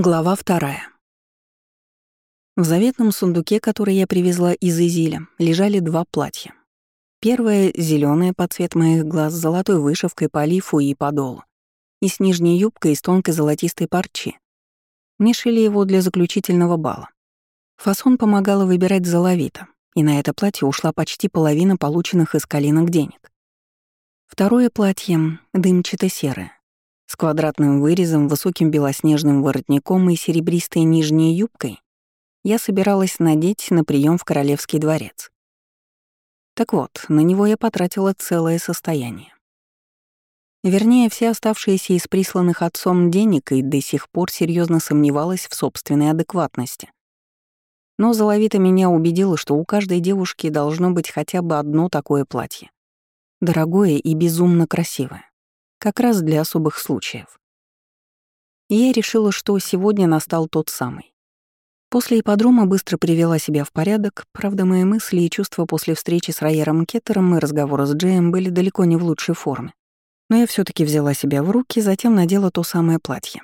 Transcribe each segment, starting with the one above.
Глава вторая. В заветном сундуке, который я привезла из Изиля, лежали два платья. Первое — зеленое под цвет моих глаз с золотой вышивкой по лифу и подолу, и с нижней юбкой из тонкой золотистой парчи. Мне шили его для заключительного бала. Фасон помогала выбирать золовито, и на это платье ушла почти половина полученных из калинок денег. Второе платье — дымчато-серое, с квадратным вырезом, высоким белоснежным воротником и серебристой нижней юбкой, я собиралась надеть на прием в Королевский дворец. Так вот, на него я потратила целое состояние. Вернее, все оставшиеся из присланных отцом денег и до сих пор серьезно сомневалась в собственной адекватности. Но Золовита меня убедила, что у каждой девушки должно быть хотя бы одно такое платье. Дорогое и безумно красивое. Как раз для особых случаев. Я решила, что сегодня настал тот самый. После ипподрома быстро привела себя в порядок, правда, мои мысли и чувства после встречи с Райером Кеттером и разговора с Джеем были далеко не в лучшей форме. Но я все таки взяла себя в руки, затем надела то самое платье.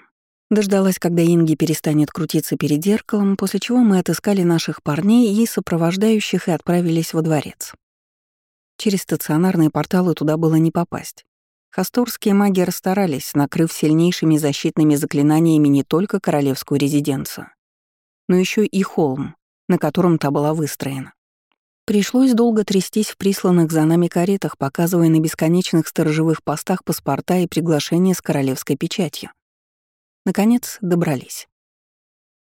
Дождалась, когда Инги перестанет крутиться перед зеркалом, после чего мы отыскали наших парней и сопровождающих и отправились во дворец. Через стационарные порталы туда было не попасть. Хасторские маги расстарались, накрыв сильнейшими защитными заклинаниями не только королевскую резиденцию, но еще и холм, на котором та была выстроена. Пришлось долго трястись в присланных за нами каретах, показывая на бесконечных сторожевых постах паспорта и приглашения с королевской печатью. Наконец, добрались.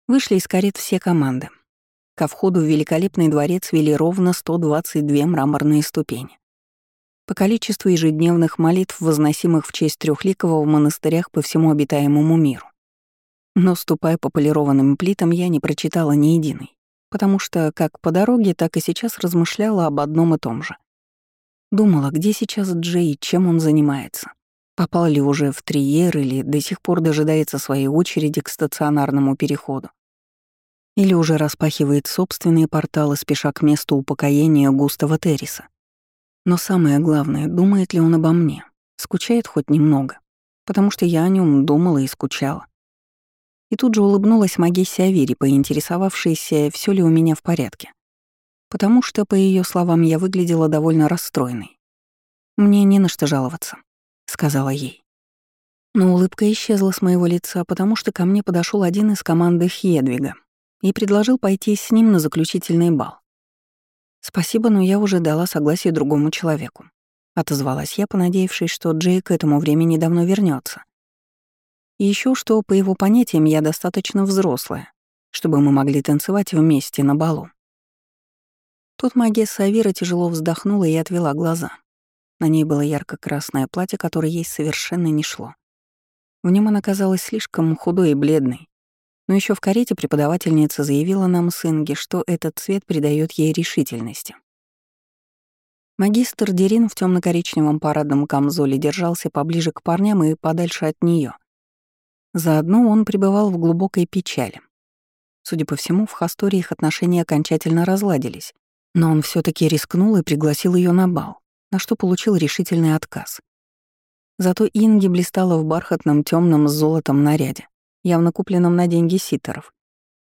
Вышли из карет все команды. Ко входу в великолепный дворец вели ровно 122 мраморные ступени. По количеству ежедневных молитв, возносимых в честь трехликового в монастырях по всему обитаемому миру. Но, ступая по полированным плитам, я не прочитала ни единой, потому что как по дороге, так и сейчас размышляла об одном и том же. Думала, где сейчас Джей, чем он занимается. Попал ли уже в Триер или до сих пор дожидается своей очереди к стационарному переходу. Или уже распахивает собственные порталы, спеша к месту упокоения Густава Терриса. Но самое главное, думает ли он обо мне? Скучает хоть немного? Потому что я о нем думала и скучала. И тут же улыбнулась Магессе Авири, поинтересовавшейся, все ли у меня в порядке. Потому что, по ее словам, я выглядела довольно расстроенной. «Мне не на что жаловаться», — сказала ей. Но улыбка исчезла с моего лица, потому что ко мне подошел один из команды Хедвига и предложил пойти с ним на заключительный бал. «Спасибо, но я уже дала согласие другому человеку», — отозвалась я, понадеявшись, что Джей к этому времени давно вернется. И еще что, по его понятиям, я достаточно взрослая, чтобы мы могли танцевать вместе на балу. Тут магия Савира тяжело вздохнула и отвела глаза. На ней было ярко-красное платье, которое ей совершенно не шло. В нем она казалась слишком худой и бледной, но еще в карете преподавательница заявила нам с что этот цвет придает ей решительности. Магистр Дерин в темно коричневом парадном камзоле держался поближе к парням и подальше от нее. Заодно он пребывал в глубокой печали. Судя по всему, в Хасторе их отношения окончательно разладились, но он все таки рискнул и пригласил ее на бал, на что получил решительный отказ. Зато Инги блистала в бархатном темном с золотом наряде, явно купленном на деньги ситеров,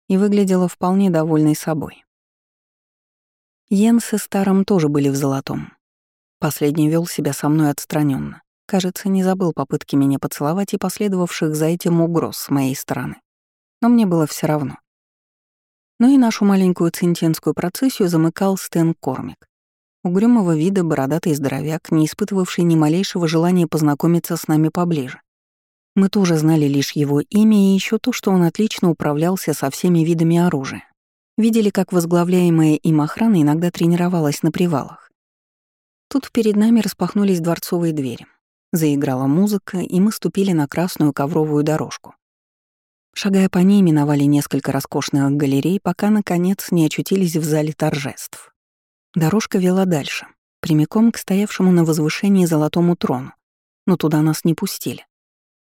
и выглядела вполне довольной собой. Йенс и Старом тоже были в золотом. Последний вел себя со мной отстраненно. Кажется, не забыл попытки меня поцеловать и последовавших за этим угроз с моей стороны. Но мне было все равно. Ну и нашу маленькую центенскую процессию замыкал Стэн Кормик. Угрюмого вида бородатый здоровяк, не испытывавший ни малейшего желания познакомиться с нами поближе. Мы тоже знали лишь его имя и еще то, что он отлично управлялся со всеми видами оружия. Видели, как возглавляемая им охрана иногда тренировалась на привалах. Тут перед нами распахнулись дворцовые двери. Заиграла музыка, и мы ступили на красную ковровую дорожку. Шагая по ней, миновали несколько роскошных галерей, пока, наконец, не очутились в зале торжеств. Дорожка вела дальше, прямиком к стоявшему на возвышении золотому трону, но туда нас не пустили.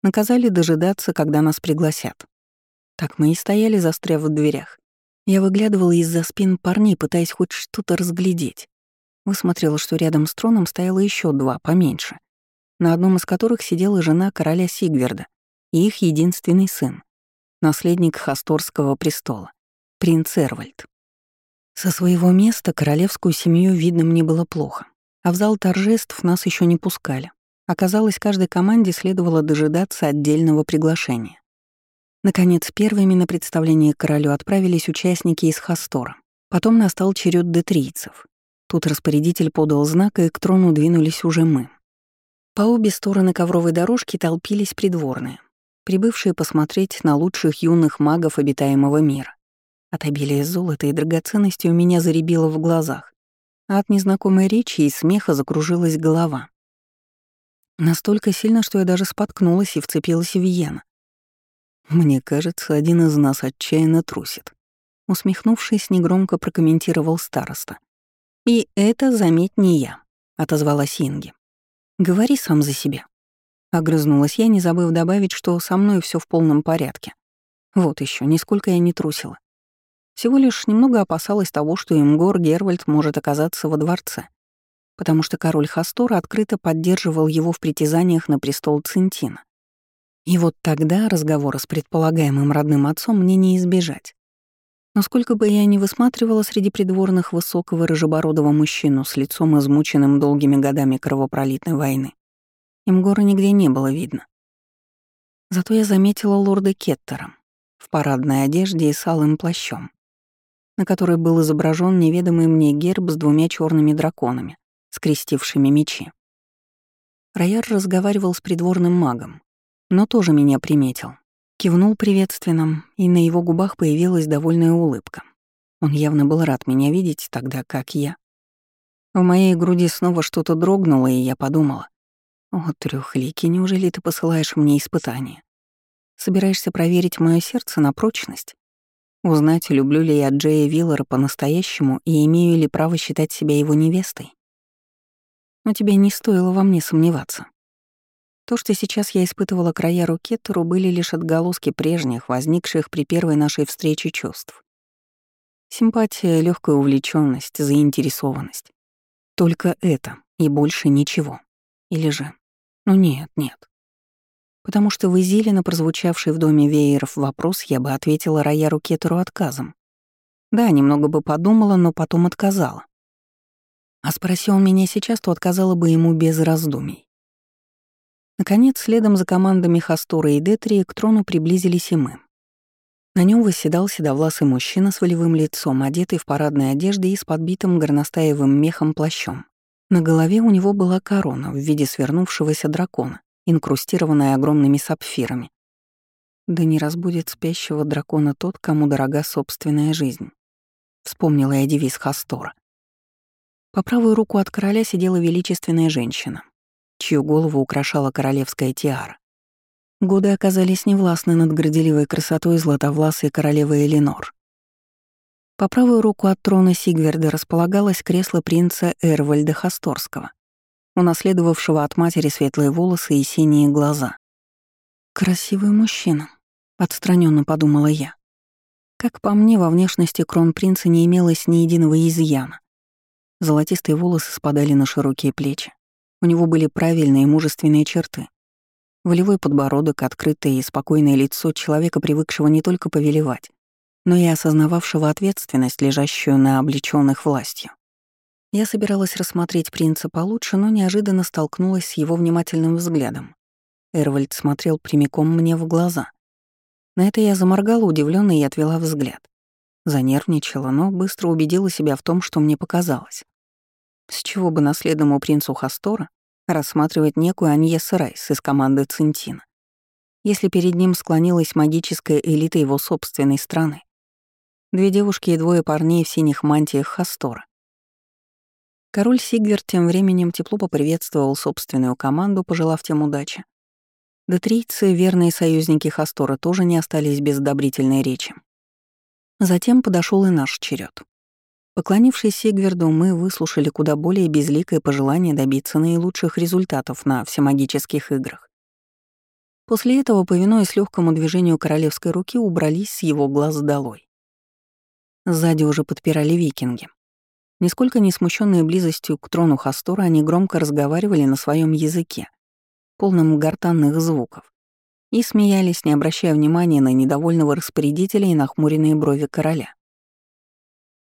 Наказали дожидаться, когда нас пригласят. Так мы и стояли, застряв в дверях. Я выглядывала из-за спин парней, пытаясь хоть что-то разглядеть. Высмотрела, что рядом с троном стояло еще два, поменьше, на одном из которых сидела жена короля Сигверда и их единственный сын. наследник Хасторского престола, принц Эрвальд. Со своего места королевскую семью видно мне было плохо, а в зал торжеств нас еще не пускали. Оказалось, каждой команде следовало дожидаться отдельного приглашения. Наконец, первыми на представление королю отправились участники из Хастора. Потом настал черед детрийцев. Тут распорядитель подал знак, и к трону двинулись уже мы. По обе стороны ковровой дорожки толпились придворные, прибывшие посмотреть на лучших юных магов обитаемого мира. От обилия золота и драгоценностей у меня заребило в глазах, а от незнакомой речи и смеха закружилась голова. Настолько сильно, что я даже споткнулась и вцепилась в Йена. «Мне кажется, один из нас отчаянно трусит», — усмехнувшись, негромко прокомментировал староста. «И это, заметь, не я», — отозвалась Инги. «Говори сам за себя». Огрызнулась я, не забыв добавить, что со мной все в полном порядке. Вот еще, нисколько я не трусила. Всего лишь немного опасалась того, что Имгор Гервальд может оказаться во дворце потому что король Хастора открыто поддерживал его в притязаниях на престол Центина. И вот тогда разговора с предполагаемым родным отцом мне не избежать. Но сколько бы я ни высматривала среди придворных высокого рыжебородого мужчину с лицом измученным долгими годами кровопролитной войны, им гора нигде не было видно. Зато я заметила лорда Кеттера в парадной одежде и с алым плащом, на которой был изображен неведомый мне герб с двумя черными драконами, скрестившими мечи. Рояр разговаривал с придворным магом, но тоже меня приметил. Кивнул приветственно, и на его губах появилась довольная улыбка. Он явно был рад меня видеть, тогда как я. В моей груди снова что-то дрогнуло, и я подумала. «О, трёхликий, неужели ты посылаешь мне испытание? Собираешься проверить мое сердце на прочность? Узнать, люблю ли я Джея Виллера по-настоящему и имею ли право считать себя его невестой? Но тебе не стоило во мне сомневаться. То, что сейчас я испытывала края Рукеттеру, были лишь отголоски прежних, возникших при первой нашей встрече чувств. Симпатия, легкая увлеченность, заинтересованность. Только это и больше ничего. Или же... Ну нет, нет. Потому что в Изиле на прозвучавший в доме вееров вопрос я бы ответила Рояру Кеттеру отказом. Да, немного бы подумала, но потом отказала. А спроси он меня сейчас, то отказала бы ему без раздумий. Наконец, следом за командами Хастора и Детрии к трону приблизились и мы. На нем восседал седовласый мужчина с волевым лицом, одетый в парадной одежде и с подбитым горностаевым мехом плащом. На голове у него была корона в виде свернувшегося дракона, инкрустированная огромными сапфирами. Да не разбудит спящего дракона тот, кому дорога собственная жизнь. Вспомнила я девиз Хастора. По правую руку от короля сидела величественная женщина, чью голову украшала королевская тиара. Годы оказались невластны над горделивой красотой златовласой королевы Элинор. По правую руку от трона Сигверда располагалось кресло принца Эрвальда Хасторского, унаследовавшего от матери светлые волосы и синие глаза. «Красивый мужчина», — отстраненно подумала я. Как по мне, во внешности кронпринца не имелось ни единого изъяна. Золотистые волосы спадали на широкие плечи. У него были правильные мужественные черты. Волевой подбородок, открытое и спокойное лицо человека, привыкшего не только повелевать, но и осознававшего ответственность, лежащую на облечённых властью. Я собиралась рассмотреть принца получше, но неожиданно столкнулась с его внимательным взглядом. Эрвальд смотрел прямиком мне в глаза. На это я заморгала удивлённо и отвела взгляд. Занервничала, но быстро убедила себя в том, что мне показалось. С чего бы наследному принцу Хастора рассматривать некую Аньес Райс из команды Центина, если перед ним склонилась магическая элита его собственной страны? Две девушки и двое парней в синих мантиях Хастора. Король Сигверт тем временем тепло поприветствовал собственную команду, пожелав тем удачи. Детрийцы, верные союзники Хастора, тоже не остались без одобрительной речи. Затем подошел и наш черед. Поклонившись Сигверду, мы выслушали куда более безликое пожелание добиться наилучших результатов на всемагических играх. После этого, повинуясь легкому движению королевской руки, убрались с его глаз долой. Сзади уже подпирали викинги. Нисколько не смущенные близостью к трону Хастора, они громко разговаривали на своем языке, полном гортанных звуков, и смеялись, не обращая внимания на недовольного распорядителя и нахмуренные брови короля.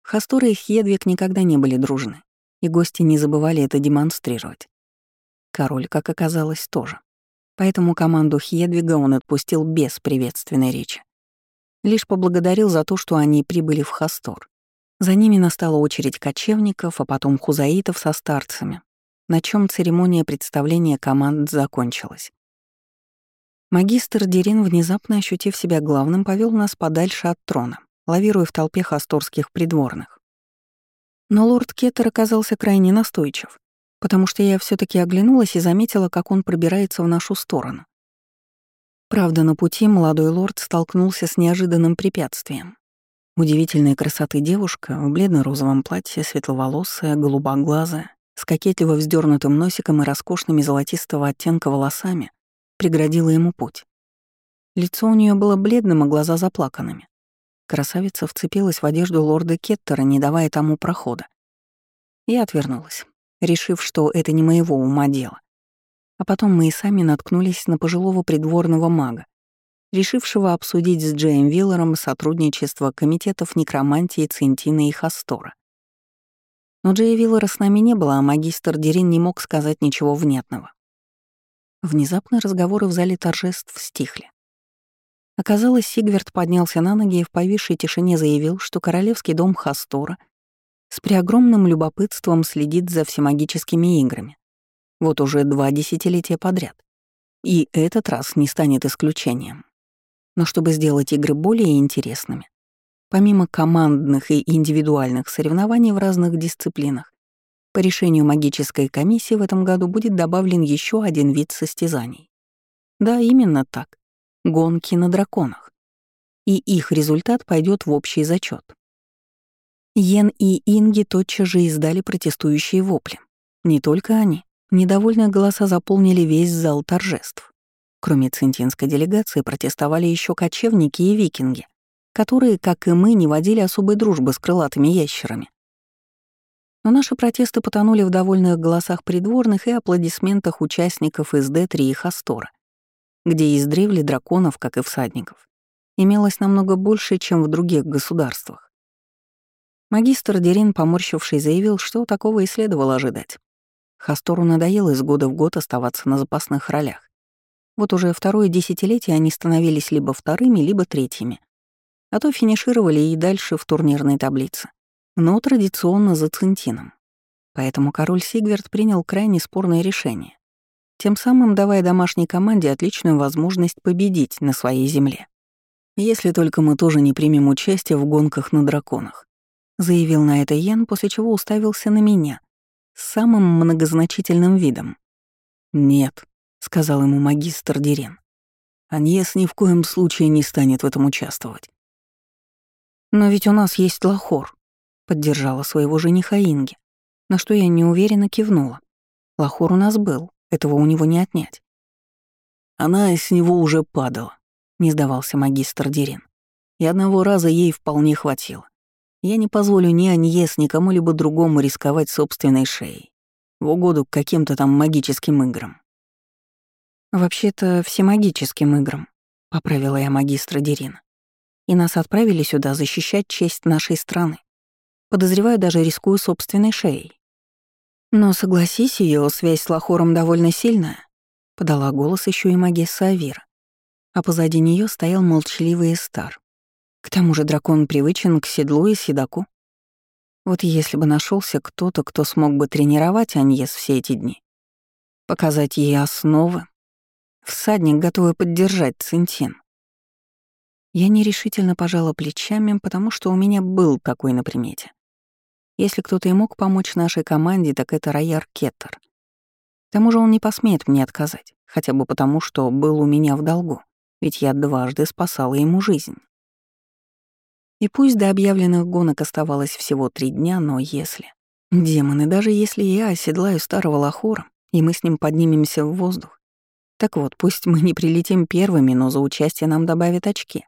Хастора и Хедвиг никогда не были дружны, и гости не забывали это демонстрировать. Король, как оказалось, тоже. Поэтому команду Хедвига он отпустил без приветственной речи. Лишь поблагодарил за то, что они прибыли в Хастор. За ними настала очередь кочевников, а потом хузаитов со старцами, на чем церемония представления команд закончилась. Магистр Дерин, внезапно ощутив себя главным, повел нас подальше от трона, лавируя в толпе хасторских придворных. Но лорд Кеттер оказался крайне настойчив, потому что я все таки оглянулась и заметила, как он пробирается в нашу сторону. Правда, на пути молодой лорд столкнулся с неожиданным препятствием. Удивительной красоты девушка в бледно-розовом платье, светловолосая, голубоглазая, с кокетливо вздернутым носиком и роскошными золотистого оттенка волосами, преградила ему путь. Лицо у нее было бледным, а глаза заплаканными. Красавица вцепилась в одежду лорда Кеттера, не давая тому прохода. Я отвернулась, решив, что это не моего ума дело. А потом мы и сами наткнулись на пожилого придворного мага, решившего обсудить с Джейм Виллером сотрудничество комитетов некромантии Центина и Хастора. Но Джея Виллера с нами не было, а магистр Дерин не мог сказать ничего внятного. Внезапно разговоры в зале торжеств стихли. Оказалось, Сигверт поднялся на ноги и в повисшей тишине заявил, что королевский дом Хастора с преогромным любопытством следит за всемагическими играми. Вот уже два десятилетия подряд. И этот раз не станет исключением. Но чтобы сделать игры более интересными, помимо командных и индивидуальных соревнований в разных дисциплинах, по решению магической комиссии в этом году будет добавлен еще один вид состязаний. Да, именно так. Гонки на драконах. И их результат пойдет в общий зачет. Йен и Инги тотчас же издали протестующие вопли. Не только они. Недовольные голоса заполнили весь зал торжеств. Кроме центинской делегации протестовали еще кочевники и викинги, которые, как и мы, не водили особой дружбы с крылатыми ящерами. Но наши протесты потонули в довольных голосах придворных и аплодисментах участников из Д-3 и Хастора, где издревле драконов, как и всадников, имелось намного больше, чем в других государствах. Магистр Дерин, поморщивший, заявил, что такого и следовало ожидать. Хастору надоело из года в год оставаться на запасных ролях. Вот уже второе десятилетие они становились либо вторыми, либо третьими, а то финишировали и дальше в турнирной таблице но традиционно за Центином. Поэтому король Сигверт принял крайне спорное решение, тем самым давая домашней команде отличную возможность победить на своей земле. «Если только мы тоже не примем участие в гонках на драконах», заявил на это Йен, после чего уставился на меня с самым многозначительным видом. «Нет», — сказал ему магистр Дерен. «Аньес ни в коем случае не станет в этом участвовать». «Но ведь у нас есть Лахор», Поддержала своего жениха Инги, на что я неуверенно кивнула. Лахор у нас был, этого у него не отнять. Она с него уже падала, не сдавался магистр Дерин. И одного раза ей вполне хватило. Я не позволю ни Аньес, ни кому-либо другому рисковать собственной шеей в угоду к каким-то там магическим играм. «Вообще-то всемагическим играм», — поправила я магистра Дерина. «И нас отправили сюда защищать честь нашей страны. Подозреваю, даже рискую собственной шеей. Но согласись, ее связь с Лахором довольно сильная, подала голос еще и магесса Авира. А позади нее стоял молчаливый Стар. К тому же дракон привычен к седлу и седаку. Вот если бы нашелся кто-то, кто смог бы тренировать Аньес все эти дни, показать ей основы, всадник, готовый поддержать Центин. Я нерешительно пожала плечами, потому что у меня был такой на примете. Если кто-то и мог помочь нашей команде, так это Рояр Кеттер. К тому же он не посмеет мне отказать, хотя бы потому, что был у меня в долгу, ведь я дважды спасала ему жизнь. И пусть до объявленных гонок оставалось всего три дня, но если... Демоны, даже если я оседлаю старого лохора, и мы с ним поднимемся в воздух, так вот, пусть мы не прилетим первыми, но за участие нам добавят очки,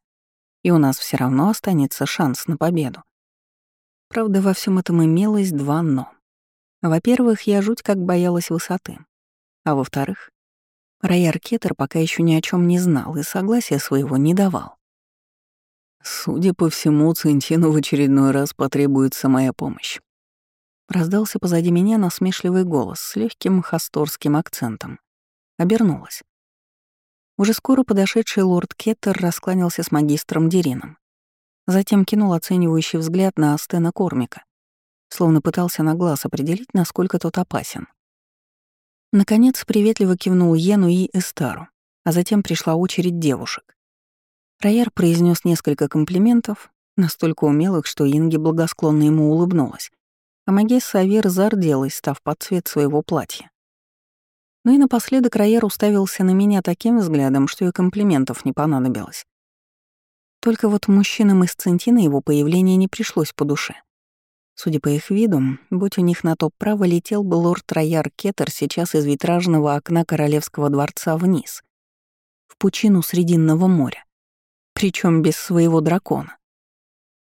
и у нас все равно останется шанс на победу. Правда, во всем этом имелось два «но». Во-первых, я жуть как боялась высоты. А во-вторых, Райер Кеттер пока еще ни о чем не знал и согласия своего не давал. «Судя по всему, Центину в очередной раз потребуется моя помощь». Раздался позади меня насмешливый голос с легким хасторским акцентом. Обернулась. Уже скоро подошедший лорд Кеттер раскланялся с магистром Дерином. Затем кинул оценивающий взгляд на Астена Кормика, словно пытался на глаз определить, насколько тот опасен. Наконец приветливо кивнул Йену и Эстару, а затем пришла очередь девушек. Рояр произнес несколько комплиментов, настолько умелых, что Инге благосклонно ему улыбнулась, а Магесса Авер зарделась, став под цвет своего платья. Ну и напоследок Рояр уставился на меня таким взглядом, что и комплиментов не понадобилось. Только вот мужчинам из Центина его появление не пришлось по душе. Судя по их виду, будь у них на топ право, летел бы лорд Рояр Кеттер сейчас из витражного окна королевского дворца вниз, в пучину Срединного моря причем без своего дракона.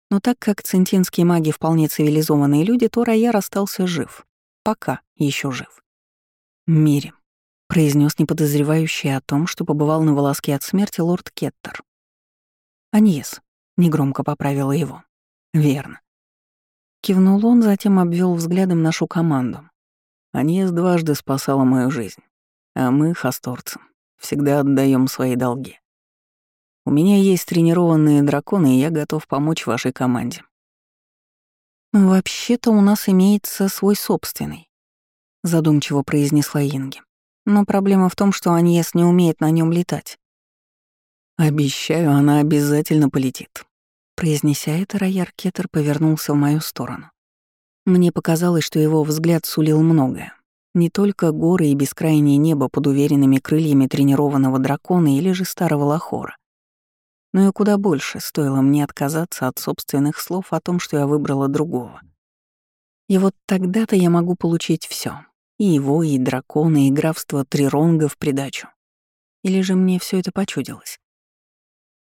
Но так как центинские маги вполне цивилизованные люди, то Рояр остался жив. Пока еще жив. «Мире», — произнес неподозревающий о том, что побывал на волоске от смерти лорд Кеттер. «Аньес», — негромко поправила его. «Верно». Кивнул он, затем обвел взглядом нашу команду. Аньес дважды спасала мою жизнь, а мы, хасторцы, всегда отдаем свои долги. У меня есть тренированные драконы, и я готов помочь вашей команде. «Вообще-то у нас имеется свой собственный», — задумчиво произнесла Инги. «Но проблема в том, что Аньес не умеет на нем летать». «Обещаю, она обязательно полетит», — произнеся это, Рояр Кеттер повернулся в мою сторону. Мне показалось, что его взгляд сулил многое. Не только горы и бескрайнее небо под уверенными крыльями тренированного дракона или же старого лохора но и куда больше стоило мне отказаться от собственных слов о том, что я выбрала другого. И вот тогда-то я могу получить все: И его, и дракона, и графство Триронга в придачу. Или же мне все это почудилось?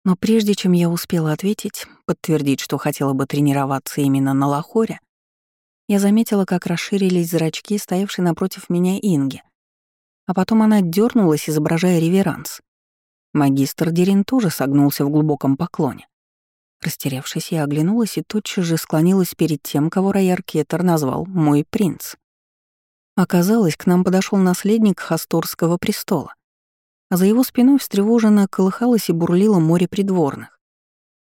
Но прежде чем я успела ответить, подтвердить, что хотела бы тренироваться именно на Лахоре, я заметила, как расширились зрачки, стоявшей напротив меня Инги. А потом она дернулась, изображая реверанс. Магистр Дерин тоже согнулся в глубоком поклоне. Растерявшись, я оглянулась и тотчас же склонилась перед тем, кого Рояр Кетер назвал «мой принц». Оказалось, к нам подошел наследник Хасторского престола, а за его спиной встревоженно колыхалось и бурлило море придворных.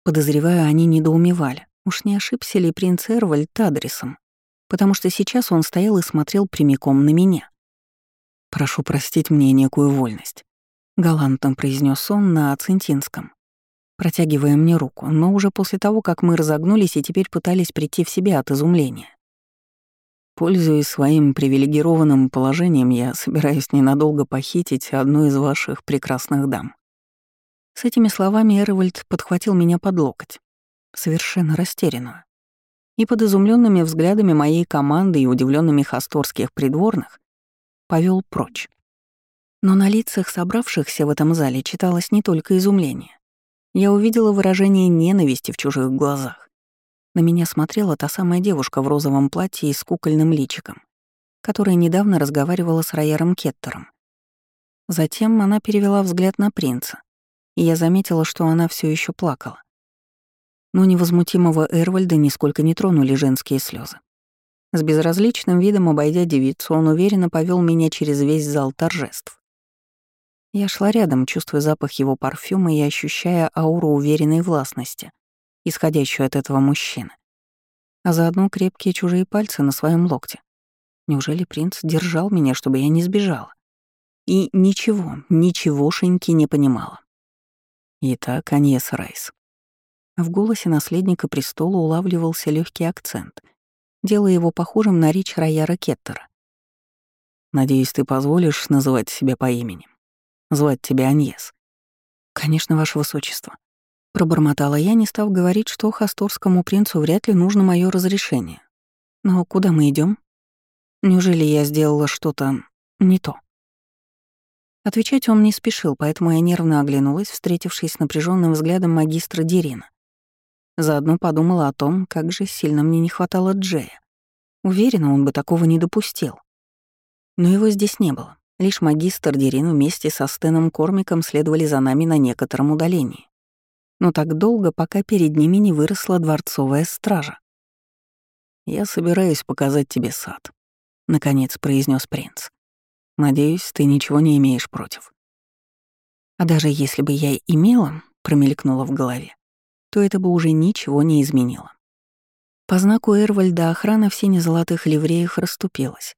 Подозреваю, они недоумевали, уж не ошибся ли принц Эрвальд адресом, потому что сейчас он стоял и смотрел прямиком на меня. «Прошу простить мне некую вольность», галантно произнес он на ацентинском, протягивая мне руку, но уже после того, как мы разогнулись и теперь пытались прийти в себя от изумления. Пользуясь своим привилегированным положением, я собираюсь ненадолго похитить одну из ваших прекрасных дам. С этими словами Эрвальд подхватил меня под локоть, совершенно растерянную. И под изумленными взглядами моей команды и удивленными хасторских придворных повел прочь. Но на лицах собравшихся в этом зале читалось не только изумление. Я увидела выражение ненависти в чужих глазах. На меня смотрела та самая девушка в розовом платье и с кукольным личиком, которая недавно разговаривала с Рояром Кеттером. Затем она перевела взгляд на принца, и я заметила, что она все еще плакала. Но невозмутимого Эрвальда нисколько не тронули женские слезы. С безразличным видом обойдя девицу, он уверенно повел меня через весь зал торжеств. Я шла рядом, чувствуя запах его парфюма и ощущая ауру уверенной властности, исходящую от этого мужчины. А заодно крепкие чужие пальцы на своем локте. Неужели принц держал меня, чтобы я не сбежала? И ничего, ничегошеньки не понимала. Итак, Аньес Райс. В голосе наследника престола улавливался легкий акцент, делая его похожим на речь Рояра Кеттера. «Надеюсь, ты позволишь называть себя по имени?» Звать тебя Аньес». «Конечно, ваше высочество». Пробормотала я, не став говорить, что хасторскому принцу вряд ли нужно мое разрешение. «Но куда мы идем? Неужели я сделала что-то не то?» Отвечать он не спешил, поэтому я нервно оглянулась, встретившись с напряженным взглядом магистра Дерина. Заодно подумала о том, как же сильно мне не хватало Джея. Уверена, он бы такого не допустил. Но его здесь не было. Лишь магистр Дерин вместе со Стеном Кормиком следовали за нами на некотором удалении. Но так долго, пока перед ними не выросла дворцовая стража. «Я собираюсь показать тебе сад», — наконец произнес принц. «Надеюсь, ты ничего не имеешь против». А даже если бы я имела, промелькнуло в голове, то это бы уже ничего не изменило. По знаку Эрвальда охрана в сине-золотых ливреях расступилась.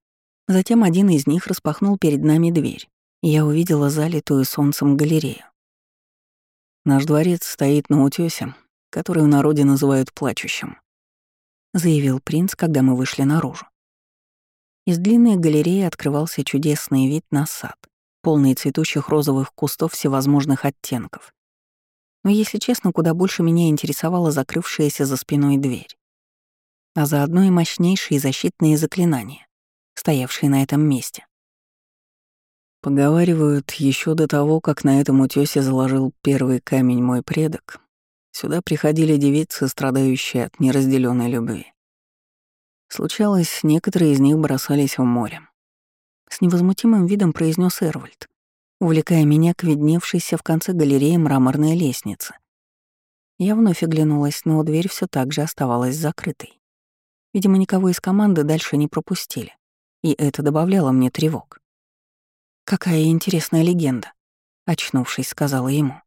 Затем один из них распахнул перед нами дверь, и я увидела залитую солнцем галерею. «Наш дворец стоит на утёсе, который в народе называют плачущим», — заявил принц, когда мы вышли наружу. Из длинной галереи открывался чудесный вид на сад полный цветущих розовых кустов всевозможных оттенков. Но, если честно, куда больше меня интересовала закрывшаяся за спиной дверь. А заодно и мощнейшие защитные заклинания, стоявшие на этом месте. Поговаривают, еще до того, как на этом утёсе заложил первый камень мой предок, сюда приходили девицы, страдающие от неразделенной любви. Случалось, некоторые из них бросались в море, с невозмутимым видом произнес Эрвальд, увлекая меня к видневшейся в конце галереи мраморной лестнице. Я вновь оглянулась, но дверь все так же оставалась закрытой. Видимо, никого из команды дальше не пропустили, и это добавляло мне тревог. «Какая интересная легенда», — очнувшись, сказала ему.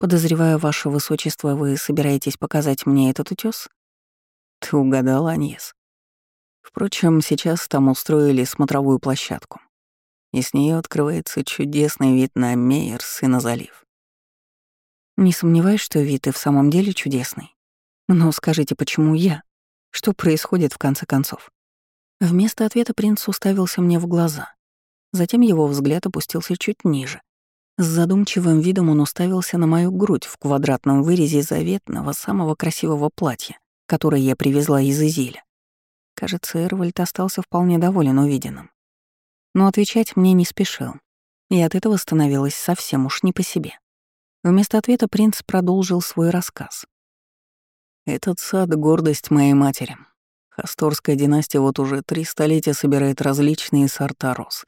«Подозреваю, ваше высочество, вы собираетесь показать мне этот утес? «Ты угадала, Аньес», Впрочем, сейчас там устроили смотровую площадку, и с нее открывается чудесный вид на Мейерс и на залив. Не сомневаюсь, что вид и в самом деле чудесный. Но скажите, почему я? Что происходит в конце концов? Вместо ответа принц уставился мне в глаза. Затем его взгляд опустился чуть ниже. С задумчивым видом он уставился на мою грудь в квадратном вырезе заветного, самого красивого платья, которое я привезла из Изиля. Кажется, Эрвальд остался вполне доволен увиденным. Но отвечать мне не спешил, и от этого становилось совсем уж не по себе. Вместо ответа принц продолжил свой рассказ. «Этот сад — гордость моей матери. Хасторская династия вот уже три столетия собирает различные сорта роз.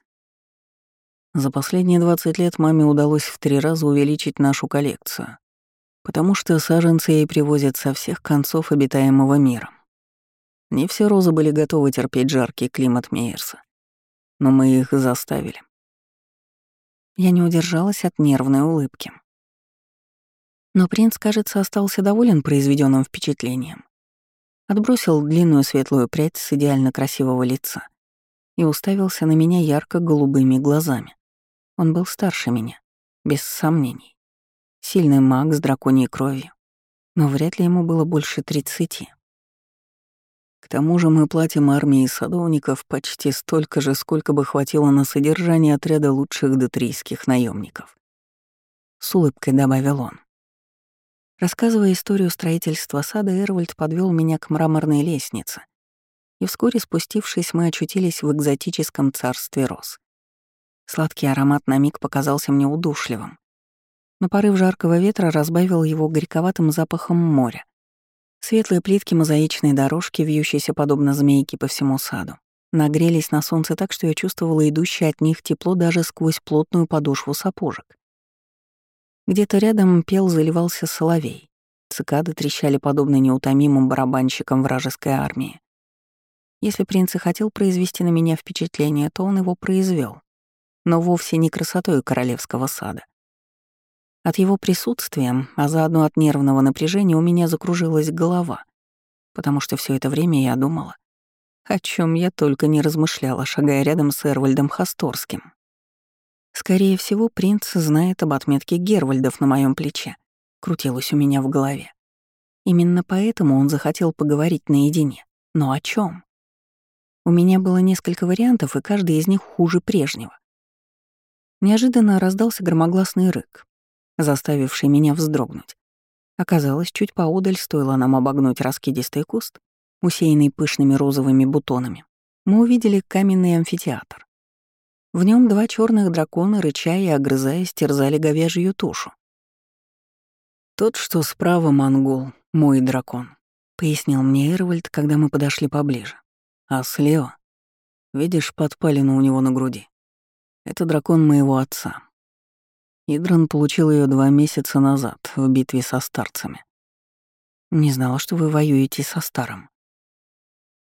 За последние 20 лет маме удалось в три раза увеличить нашу коллекцию, потому что саженцы ей привозят со всех концов обитаемого мира. Не все розы были готовы терпеть жаркий климат Мейерса. Но мы их заставили. Я не удержалась от нервной улыбки. Но принц, кажется, остался доволен произведенным впечатлением. Отбросил длинную светлую прядь с идеально красивого лица и уставился на меня ярко-голубыми глазами. Он был старше меня, без сомнений. Сильный маг с драконьей кровью, но вряд ли ему было больше тридцати. К тому же мы платим армии садовников почти столько же, сколько бы хватило на содержание отряда лучших детрийских наемников. С улыбкой добавил он. Рассказывая историю строительства сада, Эрвальд подвел меня к мраморной лестнице, и вскоре спустившись, мы очутились в экзотическом царстве роз. Сладкий аромат на миг показался мне удушливым, но порыв жаркого ветра разбавил его горьковатым запахом моря, Светлые плитки мозаичной дорожки, вьющиеся подобно змейке по всему саду, нагрелись на солнце так, что я чувствовала идущее от них тепло даже сквозь плотную подошву сапожек. Где-то рядом пел заливался соловей. Цикады трещали подобно неутомимым барабанщикам вражеской армии. Если принц и хотел произвести на меня впечатление, то он его произвел, но вовсе не красотой королевского сада. От его присутствия, а заодно от нервного напряжения у меня закружилась голова, потому что все это время я думала, о чем я только не размышляла, шагая рядом с Эрвальдом Хасторским. Скорее всего, принц знает об отметке Гервальдов на моем плече, крутилось у меня в голове. Именно поэтому он захотел поговорить наедине. Но о чем? У меня было несколько вариантов, и каждый из них хуже прежнего. Неожиданно раздался громогласный рык заставивший меня вздрогнуть. Оказалось, чуть поодаль стоило нам обогнуть раскидистый куст, усеянный пышными розовыми бутонами. Мы увидели каменный амфитеатр. В нем два черных дракона, рыча и огрызаясь, терзали говяжью тушу. «Тот, что справа, монгол, мой дракон», — пояснил мне Эрвальд, когда мы подошли поближе. «А слева, видишь подпалину у него на груди? Это дракон моего отца. Идран получил ее два месяца назад в битве со старцами. Не знала, что вы воюете со старым.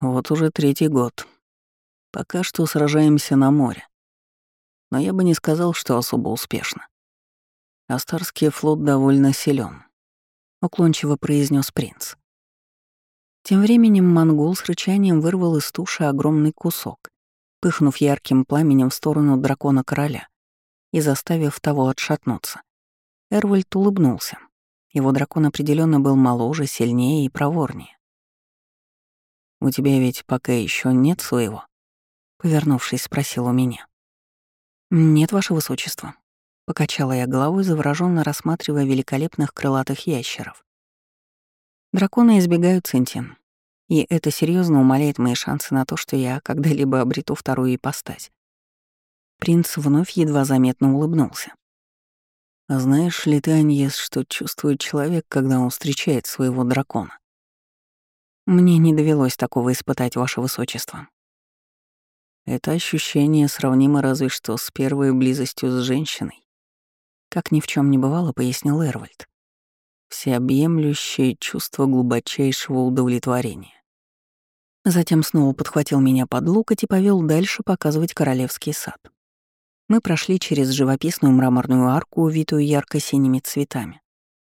Вот уже третий год. Пока что сражаемся на море. Но я бы не сказал, что особо успешно. Астарский флот довольно силен, уклончиво произнес принц. Тем временем монгол с рычанием вырвал из туши огромный кусок, пыхнув ярким пламенем в сторону дракона-короля и заставив того отшатнуться. Эрвальд улыбнулся. Его дракон определенно был моложе, сильнее и проворнее. «У тебя ведь пока еще нет своего?» Повернувшись, спросил у меня. «Нет, ваше высочество», — покачала я головой, завороженно рассматривая великолепных крылатых ящеров. Драконы избегают центин, и это серьезно умаляет мои шансы на то, что я когда-либо обрету вторую ипостась. Принц вновь едва заметно улыбнулся. «А знаешь ли ты, Аньес, что чувствует человек, когда он встречает своего дракона?» Мне не довелось такого испытать, ваше высочество. Это ощущение сравнимо разве что с первой близостью с женщиной. Как ни в чем не бывало, пояснил Эрвальд. Всеобъемлющее чувство глубочайшего удовлетворения. Затем снова подхватил меня под локоть и повел дальше показывать королевский сад. Мы прошли через живописную мраморную арку, увитую ярко-синими цветами.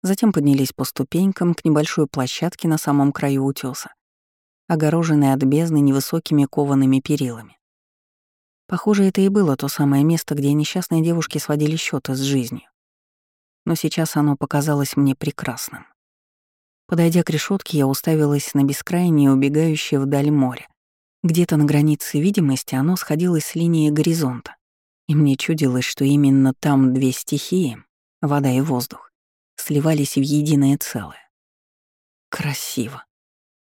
Затем поднялись по ступенькам к небольшой площадке на самом краю утеса, огороженной от бездны невысокими коваными перилами. Похоже, это и было то самое место, где несчастные девушки сводили счеты с жизнью. Но сейчас оно показалось мне прекрасным. Подойдя к решетке, я уставилась на бескрайнее убегающее вдаль море. Где-то на границе видимости оно сходилось с линии горизонта, и мне чудилось, что именно там две стихии — вода и воздух сливались в единое целое. Красиво.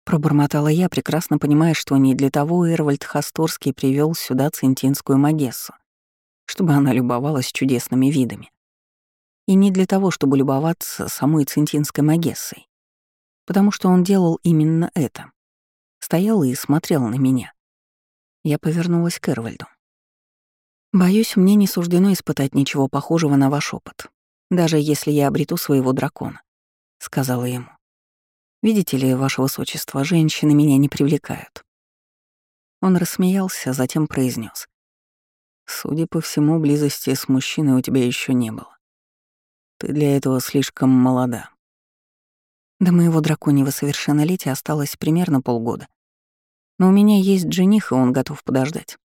Пробормотала я, прекрасно понимая, что не для того Эрвальд Хасторский привел сюда центинскую Магессу, чтобы она любовалась чудесными видами. И не для того, чтобы любоваться самой центинской Магессой, потому что он делал именно это. Стоял и смотрел на меня. Я повернулась к Эрвальду. «Боюсь, мне не суждено испытать ничего похожего на ваш опыт даже если я обрету своего дракона», — сказала ему. «Видите ли, ваше высочество, женщины меня не привлекают». Он рассмеялся, затем произнес: «Судя по всему, близости с мужчиной у тебя еще не было. Ты для этого слишком молода». До моего драконьего совершеннолетия осталось примерно полгода. Но у меня есть жених, и он готов подождать.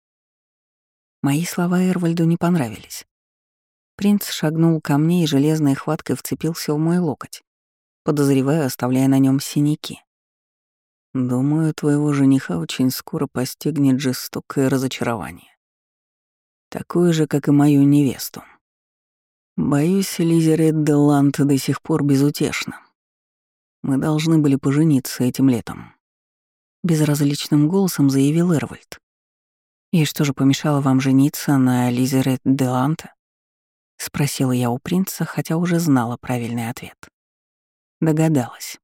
Мои слова Эрвальду не понравились. Принц шагнул ко мне и железной хваткой вцепился в мой локоть, подозревая, оставляя на нем синяки. Думаю, твоего жениха очень скоро постигнет жестокое разочарование. Такое же, как и мою невесту. Боюсь, Лизерет де Лант до сих пор безутешна. Мы должны были пожениться этим летом. Безразличным голосом заявил Эрвальд. И что же помешало вам жениться на Лизерет де Ланте? — спросила я у принца, хотя уже знала правильный ответ. Догадалась.